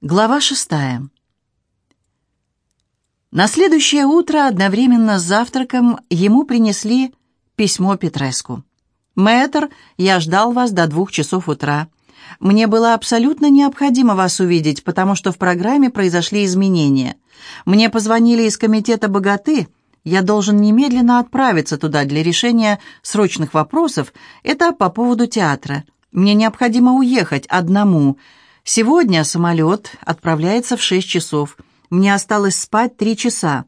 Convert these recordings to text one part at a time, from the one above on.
Глава шестая. На следующее утро одновременно с завтраком ему принесли письмо Петреску. «Мэтр, я ждал вас до двух часов утра. Мне было абсолютно необходимо вас увидеть, потому что в программе произошли изменения. Мне позвонили из комитета «Богаты», я должен немедленно отправиться туда для решения срочных вопросов. Это по поводу театра. Мне необходимо уехать одному». Сегодня самолет отправляется в шесть часов. Мне осталось спать три часа.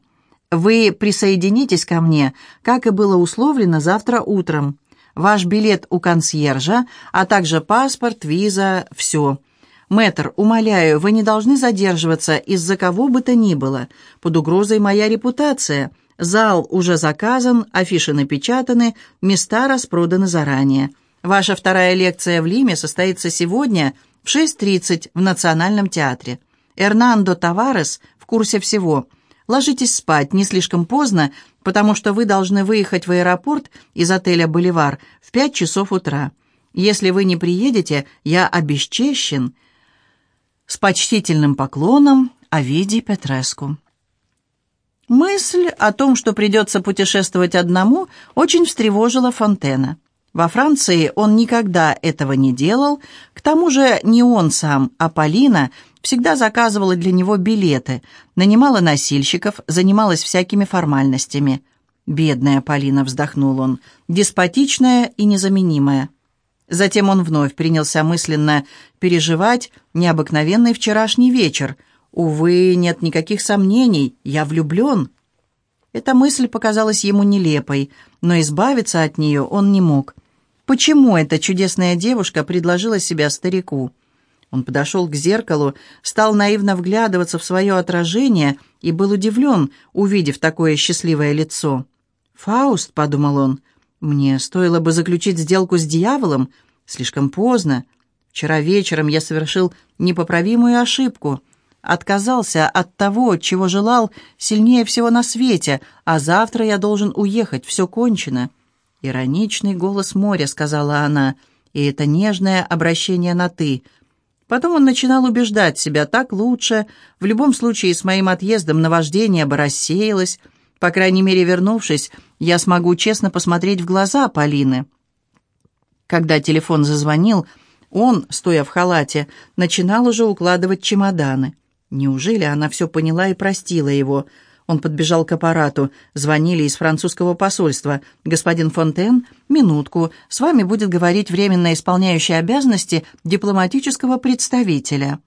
Вы присоединитесь ко мне, как и было условлено, завтра утром. Ваш билет у консьержа, а также паспорт, виза, все. Мэтр, умоляю, вы не должны задерживаться из-за кого бы то ни было. Под угрозой моя репутация. Зал уже заказан, афиши напечатаны, места распроданы заранее. Ваша вторая лекция в Лиме состоится сегодня – в 6.30 в Национальном театре. Эрнандо Таварес в курсе всего. Ложитесь спать не слишком поздно, потому что вы должны выехать в аэропорт из отеля «Боливар» в 5 часов утра. Если вы не приедете, я обесчещен. С почтительным поклоном Овидий Петреску. Мысль о том, что придется путешествовать одному, очень встревожила Фонтена. Во Франции он никогда этого не делал, тому же не он сам, а Полина всегда заказывала для него билеты, нанимала носильщиков, занималась всякими формальностями. «Бедная Полина», — вздохнул он, — «деспотичная и незаменимая». Затем он вновь принялся мысленно переживать необыкновенный вчерашний вечер. «Увы, нет никаких сомнений, я влюблен». Эта мысль показалась ему нелепой, но избавиться от нее он не мог. Почему эта чудесная девушка предложила себя старику? Он подошел к зеркалу, стал наивно вглядываться в свое отражение и был удивлен, увидев такое счастливое лицо. «Фауст», — подумал он, — «мне стоило бы заключить сделку с дьяволом. Слишком поздно. Вчера вечером я совершил непоправимую ошибку. Отказался от того, чего желал сильнее всего на свете, а завтра я должен уехать, все кончено». «Ироничный голос моря», — сказала она, — «и это нежное обращение на «ты». Потом он начинал убеждать себя, так лучше. В любом случае, с моим отъездом наваждение бы рассеялось. По крайней мере, вернувшись, я смогу честно посмотреть в глаза Полины. Когда телефон зазвонил, он, стоя в халате, начинал уже укладывать чемоданы. Неужели она все поняла и простила его?» Он подбежал к аппарату. Звонили из французского посольства. «Господин Фонтен, минутку. С вами будет говорить временно исполняющий обязанности дипломатического представителя».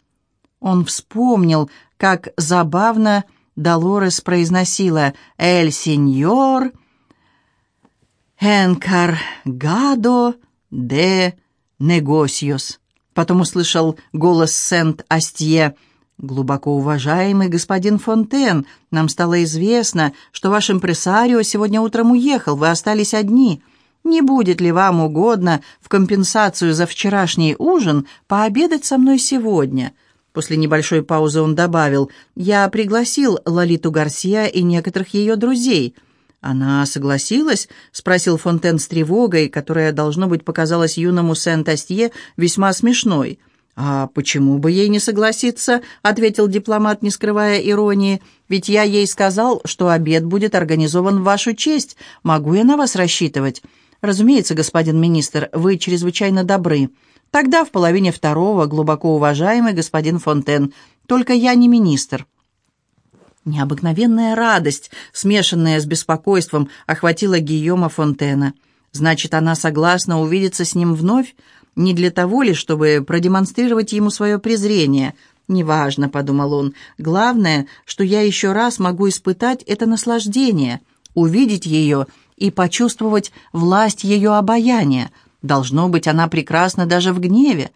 Он вспомнил, как забавно Долорес произносила «Эль сеньор энкаргадо де негосиос». Потом услышал голос Сент-Астье – «Глубоко уважаемый господин Фонтен, нам стало известно, что ваш импресарио сегодня утром уехал, вы остались одни. Не будет ли вам угодно в компенсацию за вчерашний ужин пообедать со мной сегодня?» После небольшой паузы он добавил, «Я пригласил Лолиту Гарсия и некоторых ее друзей». «Она согласилась?» — спросил Фонтен с тревогой, которая, должно быть, показалась юному Сент-Астье весьма смешной — «А почему бы ей не согласиться?» — ответил дипломат, не скрывая иронии. «Ведь я ей сказал, что обед будет организован в вашу честь. Могу я на вас рассчитывать?» «Разумеется, господин министр, вы чрезвычайно добры. Тогда в половине второго, глубоко уважаемый господин Фонтен. Только я не министр». Необыкновенная радость, смешанная с беспокойством, охватила Гийома Фонтена. «Значит, она согласна увидеться с ним вновь?» Не для того ли, чтобы продемонстрировать ему свое презрение? «Неважно», — подумал он, — «главное, что я еще раз могу испытать это наслаждение, увидеть ее и почувствовать власть ее обаяния. Должно быть, она прекрасна даже в гневе».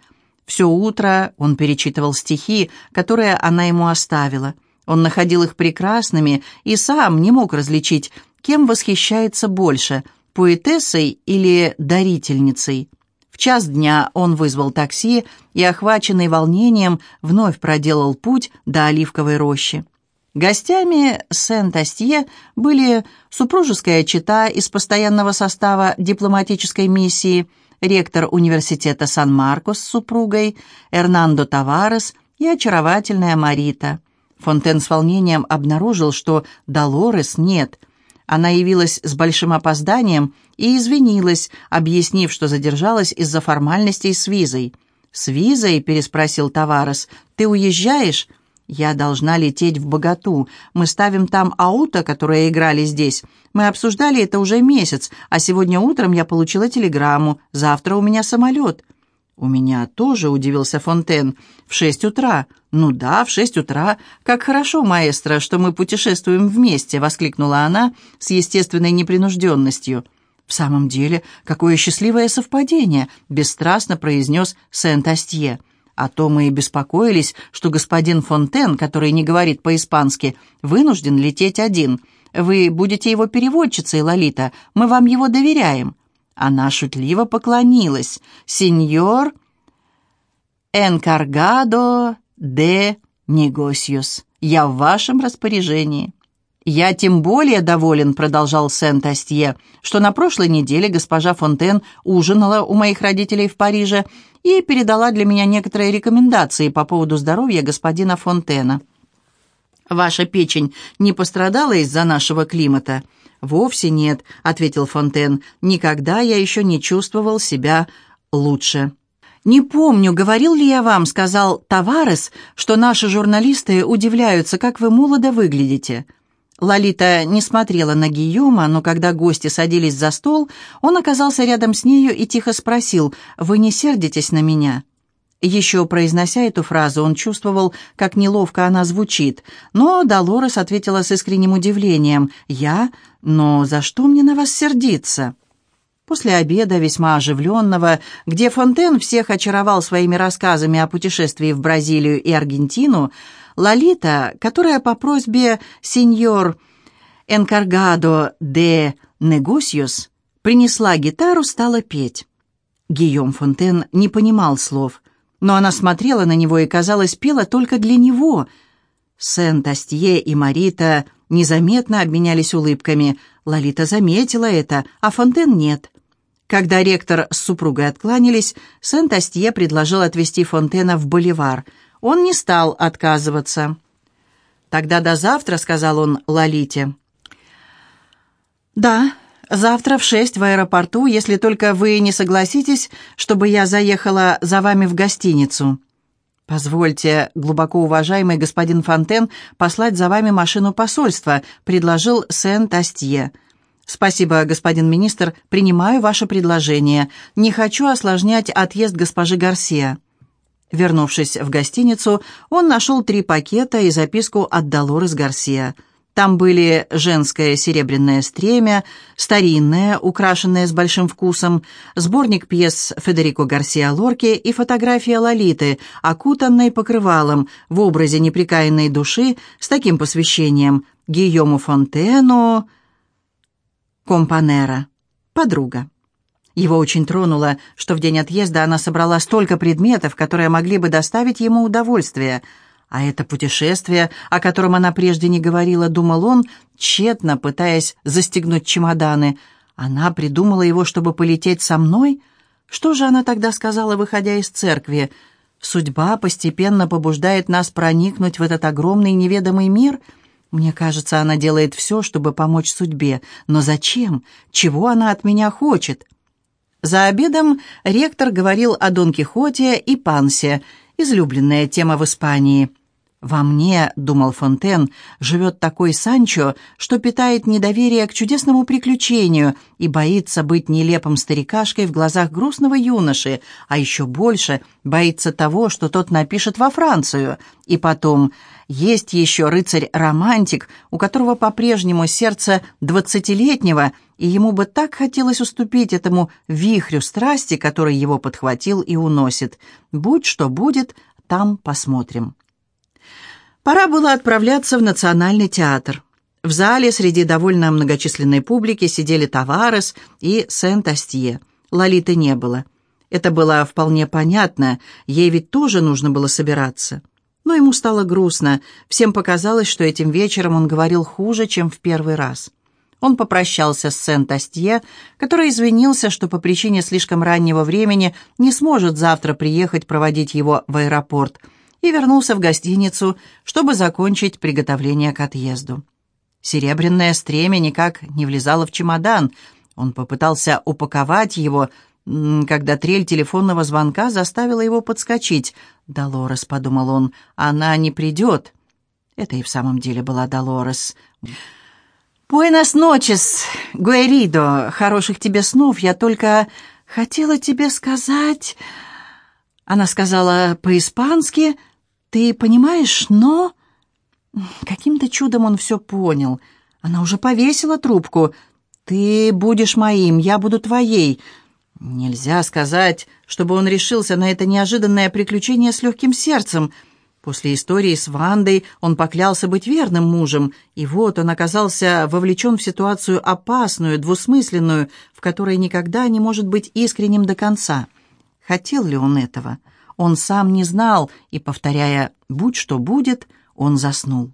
Все утро он перечитывал стихи, которые она ему оставила. Он находил их прекрасными и сам не мог различить, кем восхищается больше – поэтессой или дарительницей. В час дня он вызвал такси и, охваченный волнением, вновь проделал путь до Оливковой рощи. Гостями Сент-Астье были супружеская чета из постоянного состава дипломатической миссии, ректор университета Сан-Маркос с супругой, Эрнандо Таварес и очаровательная Марита. Фонтен с волнением обнаружил, что Долорес нет. Она явилась с большим опозданием и извинилась, объяснив, что задержалась из-за формальностей с визой. «С визой?» — переспросил Таварес. «Ты уезжаешь?» «Я должна лететь в Богату. Мы ставим там ауто, которые играли здесь. Мы обсуждали это уже месяц, а сегодня утром я получила телеграмму. Завтра у меня самолет». «У меня тоже», — удивился Фонтен. «В шесть утра». «Ну да, в шесть утра. Как хорошо, маэстро, что мы путешествуем вместе», — воскликнула она с естественной непринужденностью. «В самом деле, какое счастливое совпадение!» — бесстрастно произнес Сент-Астье. «А то мы и беспокоились, что господин Фонтен, который не говорит по-испански, вынужден лететь один. Вы будете его переводчицей, Лолита, мы вам его доверяем». Она шутливо поклонилась. «Сеньор Энкаргадо де Негосиус, я в вашем распоряжении». «Я тем более доволен», — продолжал Сент-Астье, «что на прошлой неделе госпожа Фонтен ужинала у моих родителей в Париже и передала для меня некоторые рекомендации по поводу здоровья господина Фонтена». «Ваша печень не пострадала из-за нашего климата?» «Вовсе нет», — ответил Фонтен. «Никогда я еще не чувствовал себя лучше». «Не помню, говорил ли я вам, — сказал Таварес, — что наши журналисты удивляются, как вы молодо выглядите». Лолита не смотрела на Гийома, но когда гости садились за стол, он оказался рядом с нею и тихо спросил «Вы не сердитесь на меня?» Еще произнося эту фразу, он чувствовал, как неловко она звучит, но Долорес ответила с искренним удивлением «Я? Но за что мне на вас сердиться?» После обеда, весьма оживленного, где Фонтен всех очаровал своими рассказами о путешествии в Бразилию и Аргентину, Лолита, которая по просьбе сеньор Энкаргадо де Негосиус принесла гитару, стала петь. Гийом Фонтен не понимал слов, но она смотрела на него и, казалось, пела только для него. Сент-Астье и Марита незаметно обменялись улыбками. Лолита заметила это, а Фонтен нет. Когда ректор с супругой откланялись, Сент-Астье предложил отвезти Фонтена в Боливар — он не стал отказываться. «Тогда до завтра», — сказал он Лолите. «Да, завтра в шесть в аэропорту, если только вы не согласитесь, чтобы я заехала за вами в гостиницу». «Позвольте, глубоко уважаемый господин Фонтен, послать за вами машину посольства», — предложил Сент-Астье. «Спасибо, господин министр, принимаю ваше предложение. Не хочу осложнять отъезд госпожи Гарсия». Вернувшись в гостиницу, он нашел три пакета и записку от Долорес Гарсия. Там были женское серебряное стремя, старинное, украшенное с большим вкусом, сборник пьес Федерико Гарсия Лорки и фотография Лолиты, окутанной покрывалом в образе неприкаянной души с таким посвящением Гийому Фонтену Компанера, подруга. Его очень тронуло, что в день отъезда она собрала столько предметов, которые могли бы доставить ему удовольствие. А это путешествие, о котором она прежде не говорила, думал он, тщетно пытаясь застегнуть чемоданы. Она придумала его, чтобы полететь со мной? Что же она тогда сказала, выходя из церкви? Судьба постепенно побуждает нас проникнуть в этот огромный неведомый мир — мне кажется, она делает все, чтобы помочь судьбе. Но зачем? Чего она от меня хочет? За обедом ректор говорил о Дон Кихоте и Пансе, излюбленная тема в Испании. «Во мне, — думал Фонтен, — живет такой Санчо, что питает недоверие к чудесному приключению и боится быть нелепым старикашкой в глазах грустного юноши, а еще больше боится того, что тот напишет во Францию. И потом, есть еще рыцарь-романтик, у которого по-прежнему сердце двадцатилетнего, и ему бы так хотелось уступить этому вихрю страсти, который его подхватил и уносит. Будь что будет, там посмотрим. Пора было отправляться в Национальный театр. В зале среди довольно многочисленной публики сидели Таварес и Сент-Астье. Лолиты не было. Это было вполне понятно, ей ведь тоже нужно было собираться. Но ему стало грустно. Всем показалось, что этим вечером он говорил хуже, чем в первый раз. Он попрощался с Сент-Астье, который извинился, что по причине слишком раннего времени не сможет завтра приехать проводить его в аэропорт, и вернулся в гостиницу, чтобы закончить приготовление к отъезду. Серебряное стремя никак не влезало в чемодан. Он попытался упаковать его, когда трель телефонного звонка заставила его подскочить. «Долорес», — подумал он, — «она не придет». Это и в самом деле была Долорес. «Буэнос ночес, Гуэридо, хороших тебе снов, я только хотела тебе сказать...» Она сказала по-испански, «Ты понимаешь, но...» Каким-то чудом он все понял. Она уже повесила трубку. «Ты будешь моим, я буду твоей». Нельзя сказать, чтобы он решился на это неожиданное приключение с легким сердцем. После истории с Вандой он поклялся быть верным мужем, и вот он оказался вовлечен в ситуацию опасную, двусмысленную, в которой никогда не может быть искренним до конца. Хотел ли он этого? Он сам не знал, и, повторяя «будь что будет», он заснул.